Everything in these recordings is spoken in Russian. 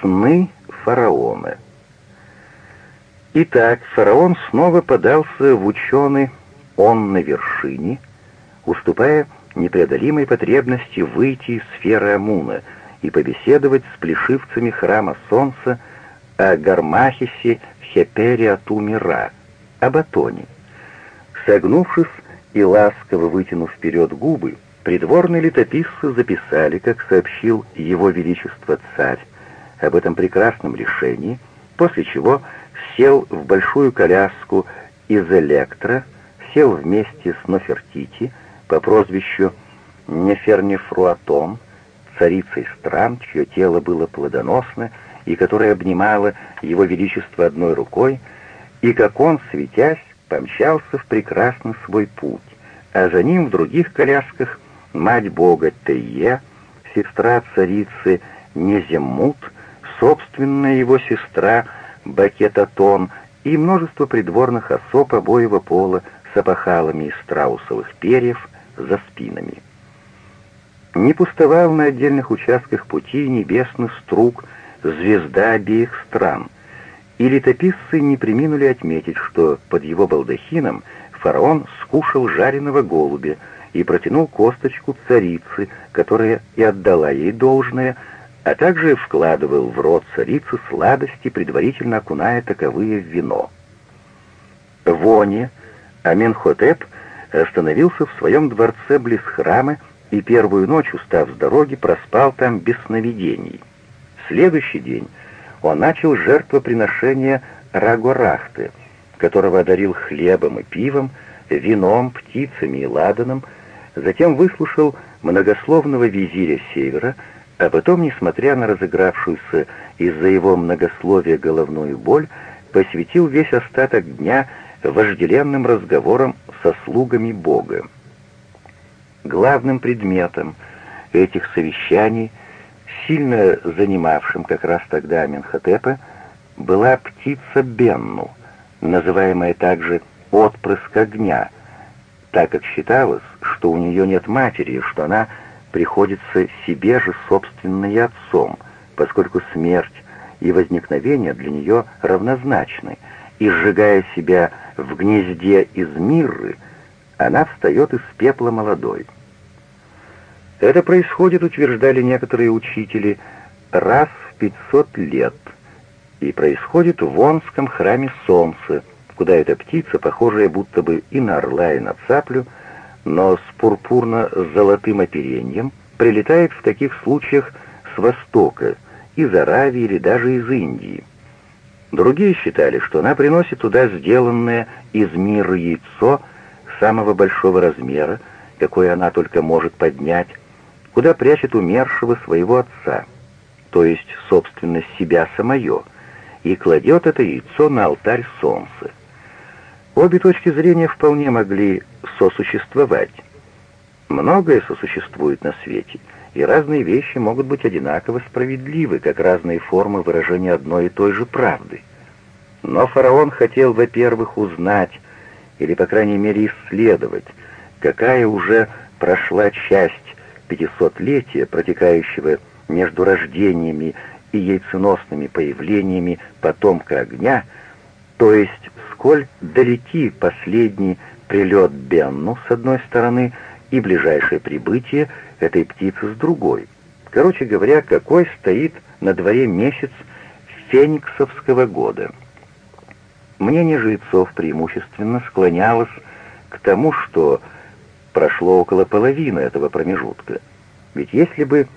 Сны фараона. Итак, фараон снова подался в ученый «он на вершине», уступая непреодолимой потребности выйти из сферы Амуна и побеседовать с плешивцами храма солнца о Гармахисе в Хепере Атумира, об Атоне. Согнувшись и ласково вытянув вперед губы, придворные летописцы записали, как сообщил его величество царь, об этом прекрасном решении, после чего сел в большую коляску из электро, сел вместе с Нофертити по прозвищу Нефернефруатон, царицей стран, чье тело было плодоносно и которая обнимала его величество одной рукой, и как он, светясь, помчался в прекрасный свой путь, а за ним в других колясках мать бога Тее, сестра царицы Неземут, собственная его сестра Бакетатон и множество придворных особ обоего пола с опахалами из страусовых перьев за спинами. Не пустовал на отдельных участках пути небесный струк, звезда обеих стран, и летописцы не приминули отметить, что под его балдахином фараон скушал жареного голубя и протянул косточку царицы, которая и отдала ей должное, а также вкладывал в рот царицы сладости, предварительно окуная таковые в вино. Воне Аменхотеп остановился в своем дворце близ храма и первую ночь, устав с дороги, проспал там без сновидений. Следующий день он начал жертвоприношение Рагорахты, которого одарил хлебом и пивом, вином, птицами и ладаном, затем выслушал многословного визиря Севера, а потом, несмотря на разыгравшуюся из-за его многословия головную боль, посвятил весь остаток дня вожделенным разговорам со слугами Бога. Главным предметом этих совещаний, сильно занимавшим как раз тогда Аменхотепа, была птица Бенну, называемая также «отпрыск огня», так как считалось, что у нее нет матери, что она приходится себе же собственной отцом, поскольку смерть и возникновение для нее равнозначны, и сжигая себя в гнезде из мирры, она встает из пепла молодой. Это происходит, утверждали некоторые учители, раз в 500 лет, и происходит в Вонском храме Солнца, куда эта птица, похожая будто бы и на орла, и на цаплю, но с пурпурно-золотым оперением, прилетает в таких случаях с востока, из Аравии или даже из Индии. Другие считали, что она приносит туда сделанное из мира яйцо самого большого размера, какое она только может поднять, куда прячет умершего своего отца, то есть, собственно, себя самое, и кладет это яйцо на алтарь солнца. Обе точки зрения вполне могли сосуществовать. Многое сосуществует на свете, и разные вещи могут быть одинаково справедливы, как разные формы выражения одной и той же правды. Но фараон хотел, во-первых, узнать, или, по крайней мере, исследовать, какая уже прошла часть пятисотлетия, протекающего между рождениями и яйценосными появлениями потомка огня, то есть сколь далеки последний прилет Бенну с одной стороны и ближайшее прибытие этой птицы с другой. Короче говоря, какой стоит на дворе месяц фениксовского года. Мнение жрецов преимущественно склонялось к тому, что прошло около половины этого промежутка. Ведь если бы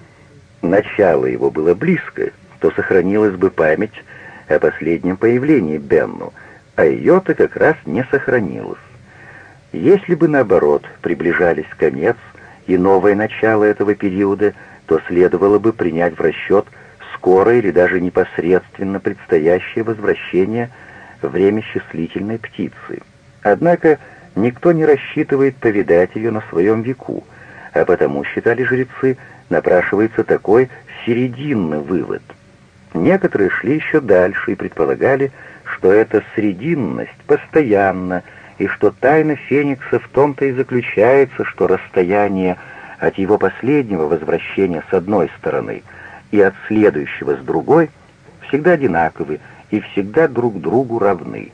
начало его было близко, то сохранилась бы память о последнем появлении Бенну, а ее-то как раз не сохранилось. Если бы, наоборот, приближались конец и новое начало этого периода, то следовало бы принять в расчет скорое или даже непосредственно предстоящее возвращение время счастливительной птицы. Однако никто не рассчитывает повидать ее на своем веку, а потому, считали жрецы, напрашивается такой серединный вывод. Некоторые шли еще дальше и предполагали, что эта срединность постоянно – и что тайна Феникса в том-то и заключается, что расстояние от его последнего возвращения с одной стороны и от следующего с другой всегда одинаковы и всегда друг другу равны.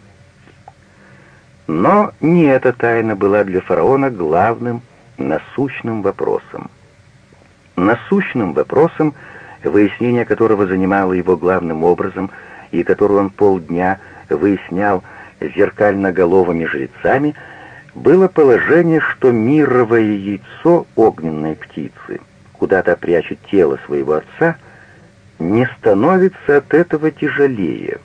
Но не эта тайна была для фараона главным насущным вопросом. Насущным вопросом, выяснение которого занимало его главным образом и который он полдня выяснял зеркально-головыми жрецами, было положение, что мировое яйцо огненной птицы куда-то прячет тело своего отца, не становится от этого тяжелее,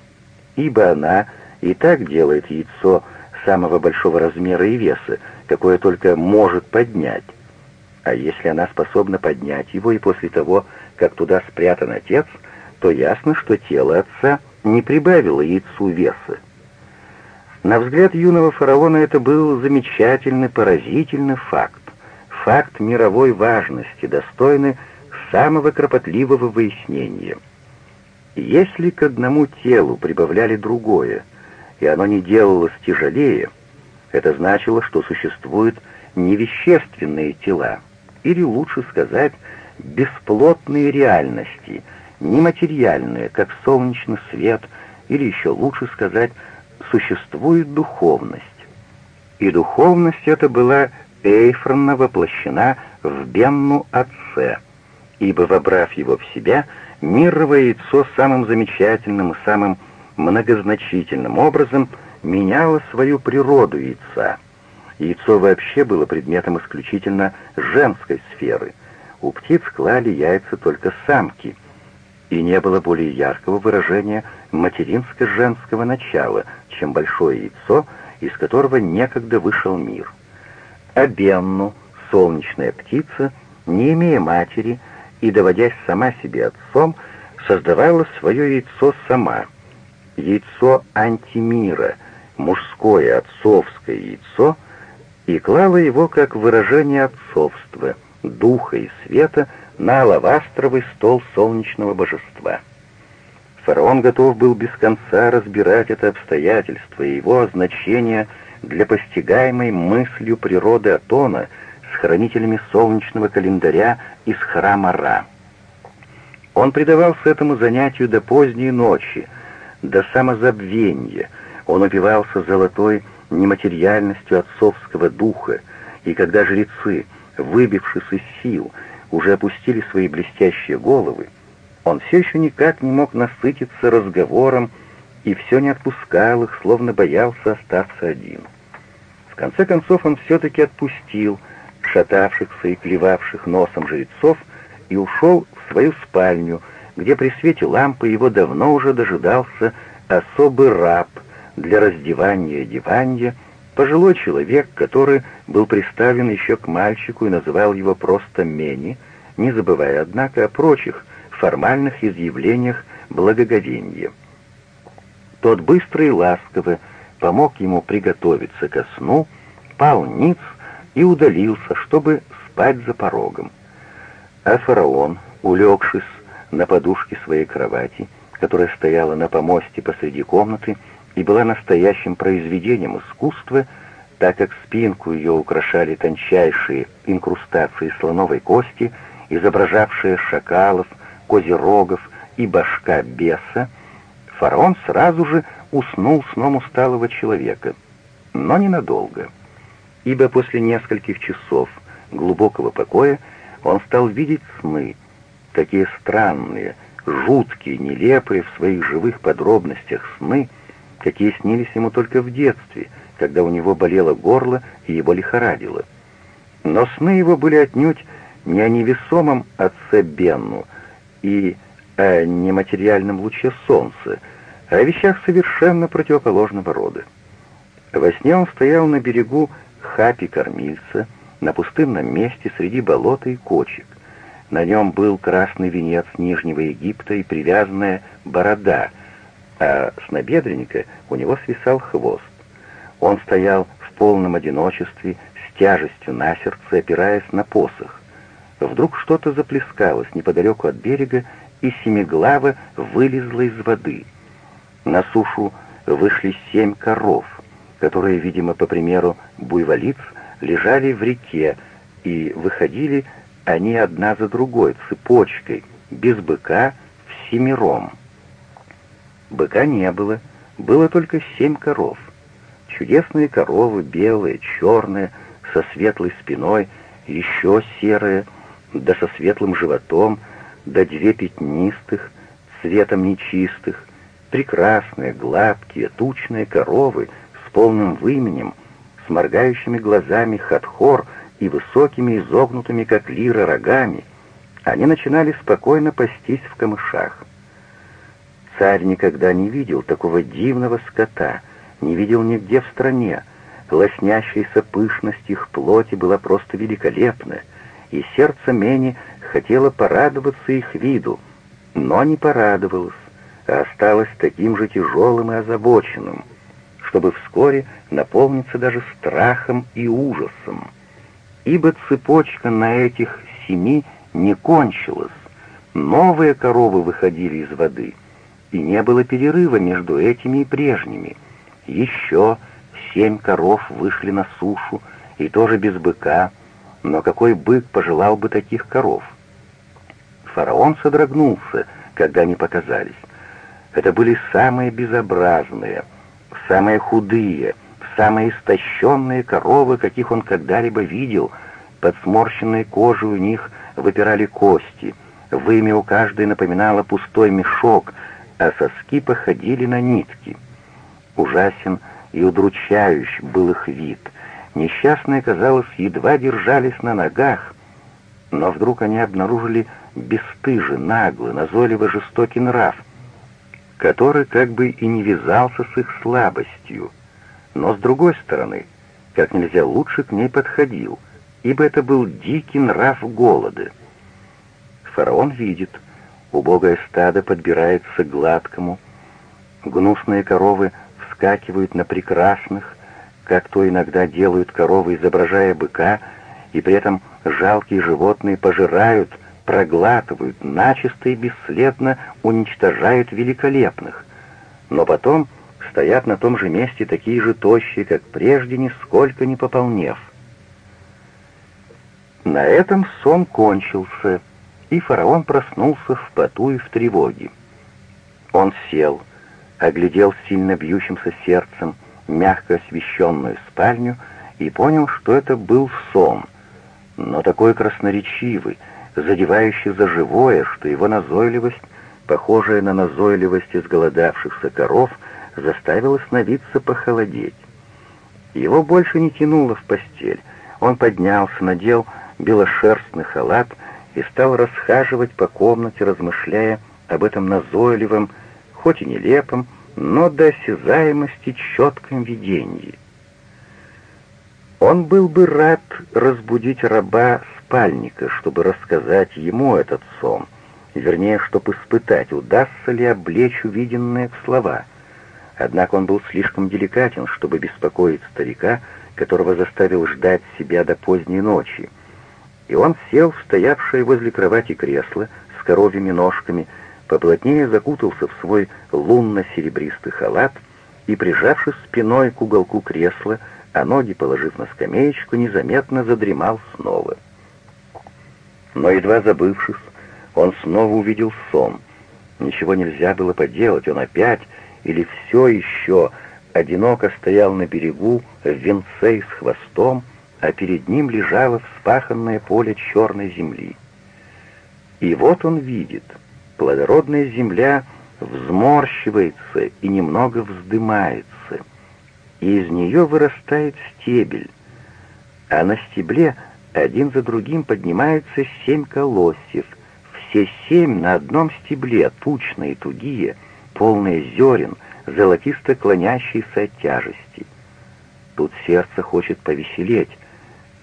ибо она и так делает яйцо самого большого размера и веса, какое только может поднять. А если она способна поднять его и после того, как туда спрятан отец, то ясно, что тело отца не прибавило яйцу веса. На взгляд юного фараона это был замечательный, поразительный факт. Факт мировой важности, достойный самого кропотливого выяснения. Если к одному телу прибавляли другое, и оно не делалось тяжелее, это значило, что существуют невещественные тела, или лучше сказать, бесплотные реальности, нематериальные, как солнечный свет, или еще лучше сказать, существует духовность. И духовность эта была эйфранно воплощена в Бенну Отце, ибо, вобрав его в себя, мировое яйцо самым замечательным и самым многозначительным образом меняло свою природу яйца. Яйцо вообще было предметом исключительно женской сферы. У птиц клали яйца только самки, и не было более яркого выражения материнско-женского начала, чем большое яйцо, из которого некогда вышел мир. А Бенну, солнечная птица, не имея матери и доводясь сама себе отцом, создавала свое яйцо сама. Яйцо антимира, мужское отцовское яйцо, и клала его как выражение отцовства, духа и света на алавастровый стол солнечного божества. Фараон готов был без конца разбирать это обстоятельство и его значение для постигаемой мыслью природы Атона с хранителями солнечного календаря из храма Ра. Он предавался этому занятию до поздней ночи, до самозабвения, он упивался золотой нематериальностью отцовского духа, и когда жрецы, выбившись из сил, уже опустили свои блестящие головы, он все еще никак не мог насытиться разговором и все не отпускал их, словно боялся остаться один. В конце концов он все-таки отпустил шатавшихся и клевавших носом жрецов и ушел в свою спальню, где при свете лампы его давно уже дожидался особый раб для раздевания и одевания, пожилой человек, который был приставлен еще к мальчику и называл его просто Мени, не забывая, однако, о прочих формальных изъявлениях благоговения. Тот быстро и ласково помог ему приготовиться ко сну, пал ниц и удалился, чтобы спать за порогом. А фараон, улегшись на подушке своей кровати, которая стояла на помосте посреди комнаты и была настоящим произведением искусства, так как спинку ее украшали тончайшие инкрустации слоновой кости, изображавшие шакалов, козерогов и башка беса, фараон сразу же уснул сном усталого человека, но ненадолго, ибо после нескольких часов глубокого покоя он стал видеть сны, такие странные, жуткие, нелепые в своих живых подробностях сны, какие снились ему только в детстве, когда у него болело горло и его лихорадило. Но сны его были отнюдь не о невесомом отце Бенну, и о нематериальном луче солнца, а о вещах совершенно противоположного рода. Во сне он стоял на берегу хапи-кормильца, на пустынном месте среди болота и кочек. На нем был красный венец Нижнего Египта и привязанная борода, а с набедренника у него свисал хвост. Он стоял в полном одиночестве, с тяжестью на сердце, опираясь на посох. Вдруг что-то заплескалось неподалеку от берега, и семиглава вылезла из воды. На сушу вышли семь коров, которые, видимо, по примеру буйволиц, лежали в реке, и выходили они одна за другой, цепочкой, без быка, всемиром. Быка не было, было только семь коров. Чудесные коровы, белые, черные, со светлой спиной, еще серые, да со светлым животом, да две пятнистых, цветом нечистых, прекрасные, гладкие, тучные коровы с полным выменем, с моргающими глазами хатхор и высокими изогнутыми, как лира, рогами, они начинали спокойно пастись в камышах. Царь никогда не видел такого дивного скота, не видел нигде в стране. Лоснящаяся пышность их плоти была просто великолепна, и сердце Мени хотело порадоваться их виду, но не порадовалось, а осталось таким же тяжелым и озабоченным, чтобы вскоре наполниться даже страхом и ужасом. Ибо цепочка на этих семи не кончилась, новые коровы выходили из воды, и не было перерыва между этими и прежними. Еще семь коров вышли на сушу, и тоже без быка, но какой бык пожелал бы таких коров? Фараон содрогнулся, когда они показались. Это были самые безобразные, самые худые, самые истощенные коровы, каких он когда-либо видел. Под сморщенной кожей у них выпирали кости, вымя у каждой напоминало пустой мешок, а соски походили на нитки. Ужасен и удручающий был их вид. Несчастные, казалось, едва держались на ногах, но вдруг они обнаружили бесстыжий, наглый, назойливо жестокий нрав, который как бы и не вязался с их слабостью, но с другой стороны, как нельзя лучше к ней подходил, ибо это был дикий нрав голода. Фараон видит, убогое стадо подбирается к гладкому, гнусные коровы вскакивают на прекрасных, как то иногда делают коровы, изображая быка, и при этом жалкие животные пожирают, проглатывают, начисто и бесследно уничтожают великолепных. Но потом стоят на том же месте такие же тощие, как прежде, нисколько не пополнев. На этом сон кончился, и фараон проснулся в поту и в тревоге. Он сел, оглядел сильно бьющимся сердцем мягко освещенную спальню и понял, что это был сон, но такой красноречивый, задевающий за живое, что его назойливость, похожая на назойливость изголодавшихся коров, заставила становиться похолодеть. Его больше не тянуло в постель. Он поднялся, надел белошерстный халат и стал расхаживать по комнате, размышляя об этом назойливом, хоть и нелепом, но до осязаемости четком видении. Он был бы рад разбудить раба спальника, чтобы рассказать ему этот сон, вернее, чтобы испытать, удастся ли облечь увиденное в слова. Однако он был слишком деликатен, чтобы беспокоить старика, которого заставил ждать себя до поздней ночи. И он сел в стоявшее возле кровати кресло с коровьими ножками, поплотнее закутался в свой лунно-серебристый халат и, прижавшись спиной к уголку кресла, а ноги положив на скамеечку, незаметно задремал снова. Но едва забывшись, он снова увидел сон. Ничего нельзя было поделать, он опять или все еще одиноко стоял на берегу в венце и с хвостом, а перед ним лежало вспаханное поле черной земли. И вот он видит — плодородная земля взморщивается и немного вздымается, и из нее вырастает стебель, а на стебле один за другим поднимаются семь колосьев, все семь на одном стебле, тучные, тугие, полные зерен, золотисто клонящиеся от тяжести. Тут сердце хочет повеселеть,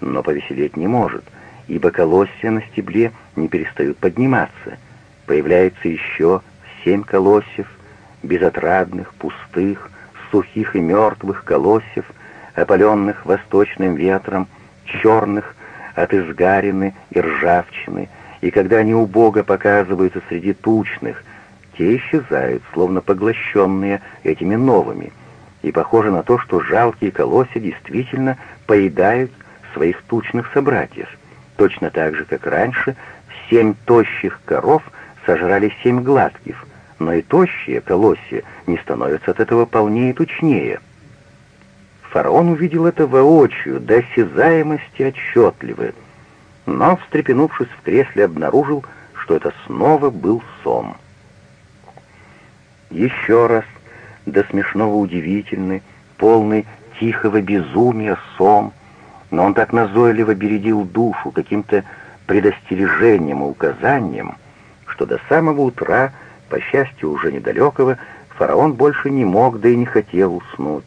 но повеселеть не может, ибо колосья на стебле не перестают подниматься — Появляется еще семь колосьев, безотрадных, пустых, сухих и мертвых колосьев, опаленных восточным ветром, черных от изгарины и ржавчины, и когда они убого показываются среди тучных, те исчезают, словно поглощенные этими новыми, и похоже на то, что жалкие колосья действительно поедают своих тучных собратьев, точно так же, как раньше семь тощих коров — сожрали семь гладких, но и тощие колосья не становятся от этого полнее и тучнее. Фараон увидел это воочию, до осязаемости отчетливо, но, встрепенувшись в кресле, обнаружил, что это снова был сон. Еще раз, до смешного удивительный, полный тихого безумия сон, но он так назойливо бередил душу каким-то предостережением и указанием, что до самого утра, по счастью уже недалекого, фараон больше не мог, да и не хотел уснуть,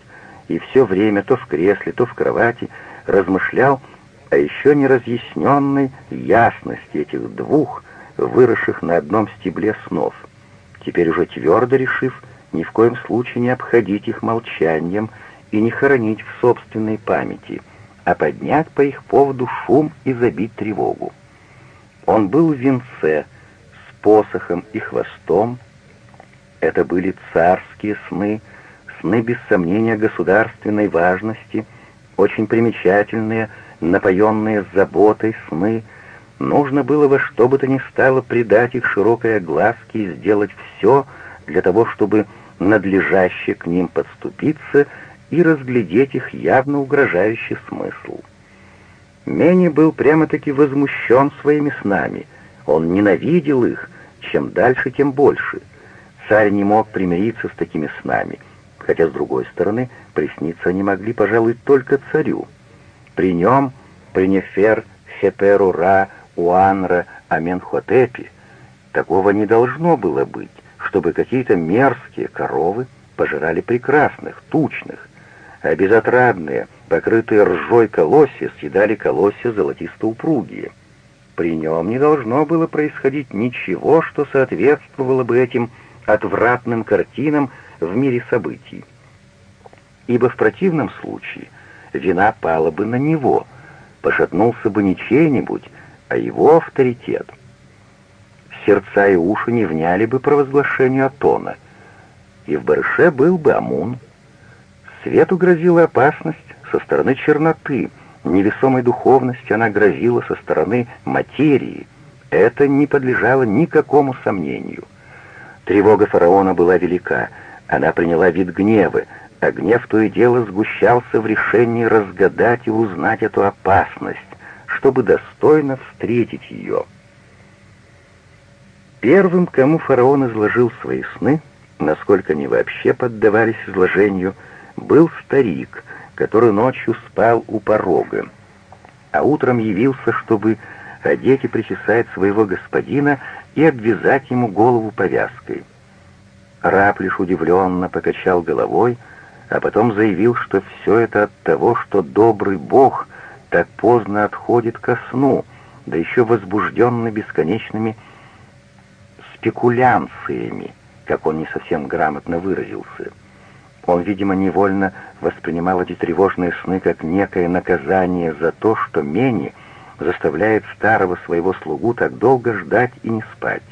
и все время то в кресле, то в кровати размышлял о еще не разъясненной ясности этих двух, выросших на одном стебле снов, теперь уже твердо решив ни в коем случае не обходить их молчанием и не хоронить в собственной памяти, а поднять по их поводу шум и забить тревогу. Он был в венце с посохом и хвостом. Это были царские сны, сны без сомнения государственной важности, очень примечательные, напоенные заботой сны. Нужно было во что бы то ни стало придать их широкой огласке и сделать все для того, чтобы надлежаще к ним подступиться и разглядеть их явно угрожающий смысл. Мени был прямо-таки возмущен своими снами. Он ненавидел их, чем дальше, тем больше. Царь не мог примириться с такими снами, хотя, с другой стороны, присниться они могли, пожалуй, только царю. При нем, при Нефер, Хеперу, Ра, Уанра, Аменхотепи, такого не должно было быть, чтобы какие-то мерзкие коровы пожирали прекрасных, тучных, а безотрадные, покрытые ржой колосья съедали колосья золотисто-упругие. При нем не должно было происходить ничего, что соответствовало бы этим отвратным картинам в мире событий. Ибо в противном случае вина пала бы на него, пошатнулся бы не чей-нибудь, а его авторитет. Сердца и уши не вняли бы провозглашению Атона, и в Барыше был бы Амун — Свету грозила опасность со стороны черноты, невесомой духовности она грозила со стороны материи. Это не подлежало никакому сомнению. Тревога фараона была велика, она приняла вид гнева, а гнев то и дело сгущался в решении разгадать и узнать эту опасность, чтобы достойно встретить ее. Первым, кому фараон изложил свои сны, насколько они вообще поддавались изложению, — был старик, который ночью спал у порога, а утром явился, чтобы одеть и причесать своего господина и обвязать ему голову повязкой. Раб лишь удивленно покачал головой, а потом заявил, что все это от того, что добрый Бог так поздно отходит ко сну, да еще возбужденный бесконечными спекулянциями, как он не совсем грамотно выразился. Он, видимо, невольно воспринимал эти тревожные сны как некое наказание за то, что Мени заставляет старого своего слугу так долго ждать и не спать.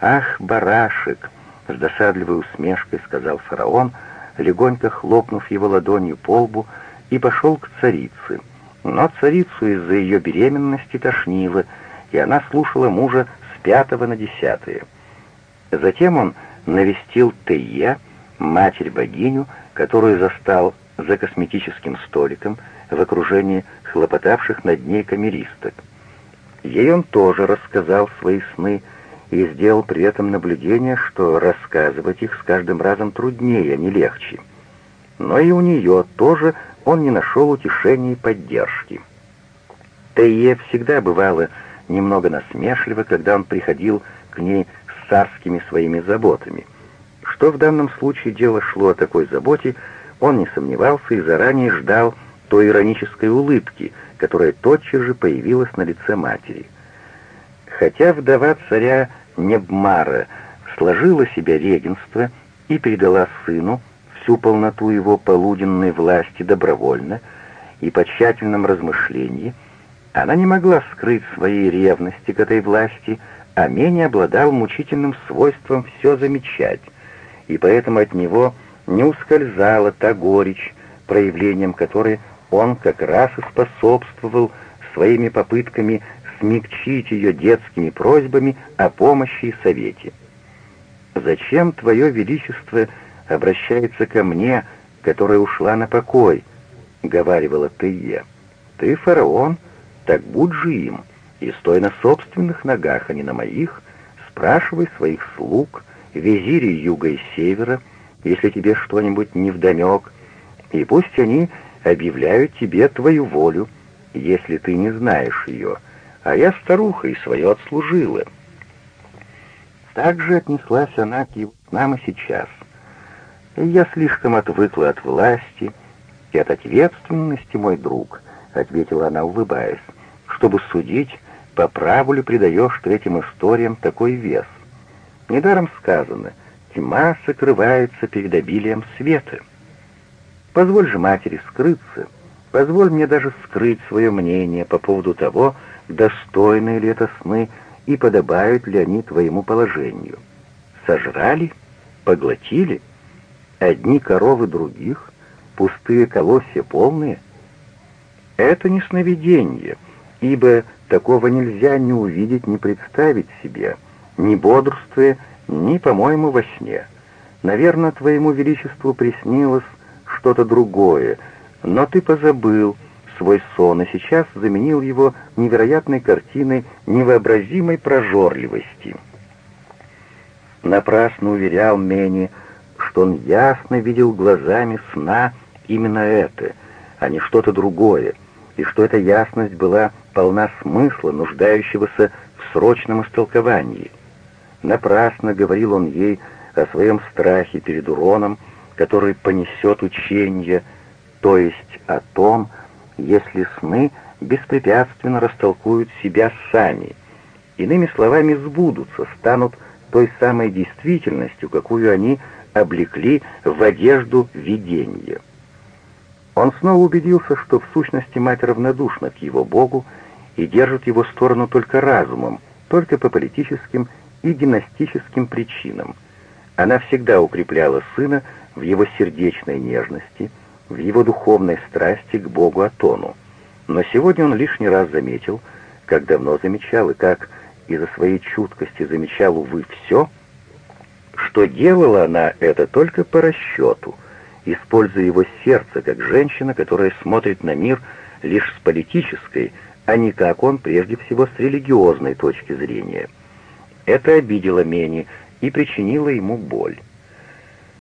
«Ах, барашек!» — с досадливой усмешкой сказал фараон, легонько хлопнув его ладонью по лбу, и пошел к царице. Но царицу из-за ее беременности тошнило, и она слушала мужа с пятого на десятое. Затем он навестил Тейя, матерь-богиню, которую застал за косметическим столиком в окружении хлопотавших над ней камеристок. Ей он тоже рассказал свои сны и сделал при этом наблюдение, что рассказывать их с каждым разом труднее, а не легче. Но и у нее тоже он не нашел утешения и поддержки. Тейе всегда бывало немного насмешливо, когда он приходил к ней с царскими своими заботами — что в данном случае дело шло о такой заботе, он не сомневался и заранее ждал той иронической улыбки, которая тотчас же появилась на лице матери. Хотя вдова царя Небмара сложила себе регенство и передала сыну всю полноту его полуденной власти добровольно и по тщательном размышлении, она не могла скрыть своей ревности к этой власти, а менее обладал мучительным свойством все замечать, и поэтому от него не ускользала та горечь, проявлением которой он как раз и способствовал своими попытками смягчить ее детскими просьбами о помощи и совете. Зачем Твое Величество обращается ко мне, которая ушла на покой?» — говаривала Тые. «Ты фараон, так будь же им, и стой на собственных ногах, а не на моих. Спрашивай своих слуг, визирей юга и севера, если тебе что-нибудь невдомек, и пусть они объявляют тебе твою волю, если ты не знаешь ее, а я старуха и свое отслужила». Так же отнеслась она к его снам и сейчас. «Я слишком отвыкла от власти и от ответственности, мой друг», — ответила она, улыбаясь, «чтобы судить, по праву ли придаешь ты этим историям такой вес. Недаром сказано, тьма сокрывается перед обилием света. Позволь же матери скрыться, позволь мне даже скрыть свое мнение по поводу того, достойны ли это сны, и подобают ли они твоему положению. Сожрали? Поглотили? Одни коровы других? Пустые колосья полные? Это не сновидение, ибо такого нельзя ни увидеть, ни представить себе, ни бодрствуя, ни, по-моему, во сне. Наверное, твоему величеству приснилось что-то другое, но ты позабыл, свой сон и сейчас заменил его невероятной картиной невообразимой прожорливости. Напрасно уверял Мени, что он ясно видел глазами сна именно это, а не что-то другое, и что эта ясность была полна смысла, нуждающегося в срочном истолковании. Напрасно говорил он ей о своем страхе перед уроном, который понесет учение, то есть о том, если сны беспрепятственно растолкуют себя сами, иными словами, сбудутся, станут той самой действительностью, какую они облекли в одежду видения. Он снова убедился, что в сущности мать равнодушна к его Богу и держит его сторону только разумом, только по политическим и династическим причинам. Она всегда укрепляла сына в его сердечной нежности – в его духовной страсти к Богу Атону. Но сегодня он лишний раз заметил, как давно замечал и как из-за своей чуткости замечал, увы, все, что делала она это только по расчету, используя его сердце как женщина, которая смотрит на мир лишь с политической, а не как он прежде всего с религиозной точки зрения. Это обидело Мени и причинило ему боль.